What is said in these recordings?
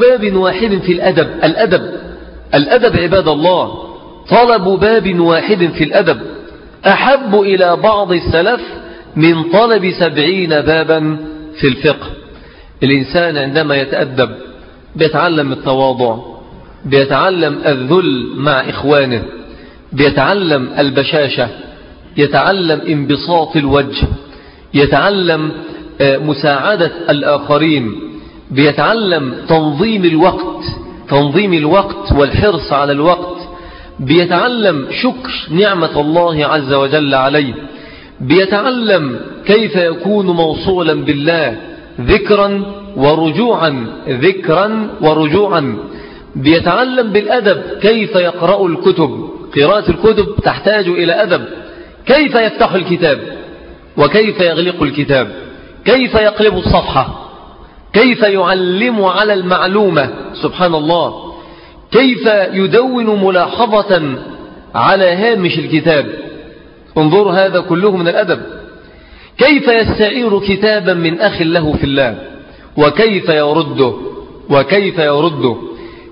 باب واحد في الأدب. الأدب. الأدب عباد الله. طلب باب واحد في الأدب. أحب إلى بعض السلف من طلب سبعين بابا في الفقه. الإنسان عندما يتأدب بيتعلم التواضع بيتعلم الذل مع إخوانه بيتعلم البشاشة يتعلم انبساط الوجه يتعلم مساعدة الآخرين بيتعلم تنظيم الوقت تنظيم الوقت والحرص على الوقت. بيتعلم شكر نعمة الله عز وجل عليه. بيتعلم كيف يكون موصولا بالله ذكرا ورجوعا ذكرا ورجوعا. بيتعلم بالأدب كيف يقرأ الكتب. قراءة الكتب تحتاج إلى أدب. كيف يفتح الكتاب؟ وكيف يغلق الكتاب؟ كيف يقلب الصفحة؟ كيف يعلم على المعلومة؟ سبحان الله. كيف يدون ملاحظة على هامش الكتاب؟ انظر هذا كله من الأدب. كيف يستعير كتابا من أخ له في الله؟ وكيف يرده؟ وكيف يرده؟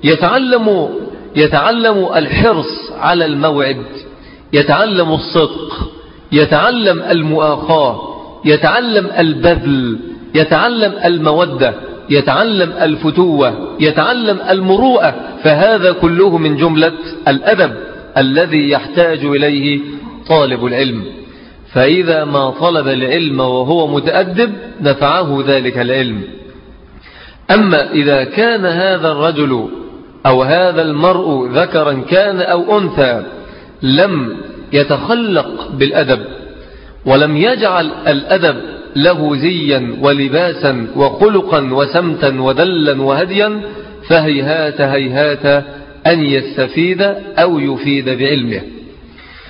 يتعلم يتعلم الحرص على الموعد يتعلم الصدق يتعلم المؤاخاة يتعلم البذل يتعلم المودة يتعلم الفتوة يتعلم المروءة فهذا كله من جملة الأدب الذي يحتاج إليه طالب العلم. فإذا ما طلب العلم وهو متأدب نفعه ذلك العلم. أما إذا كان هذا الرجل أو هذا المرء ذكرا كان أو أنثى لم يتخلق بالأدب ولم يجعل الأدب له زيا ولباسا وخلقا وسمتا ودلا وهديا فهيهات هيهات أن يستفيد أو يفيد بعلمه.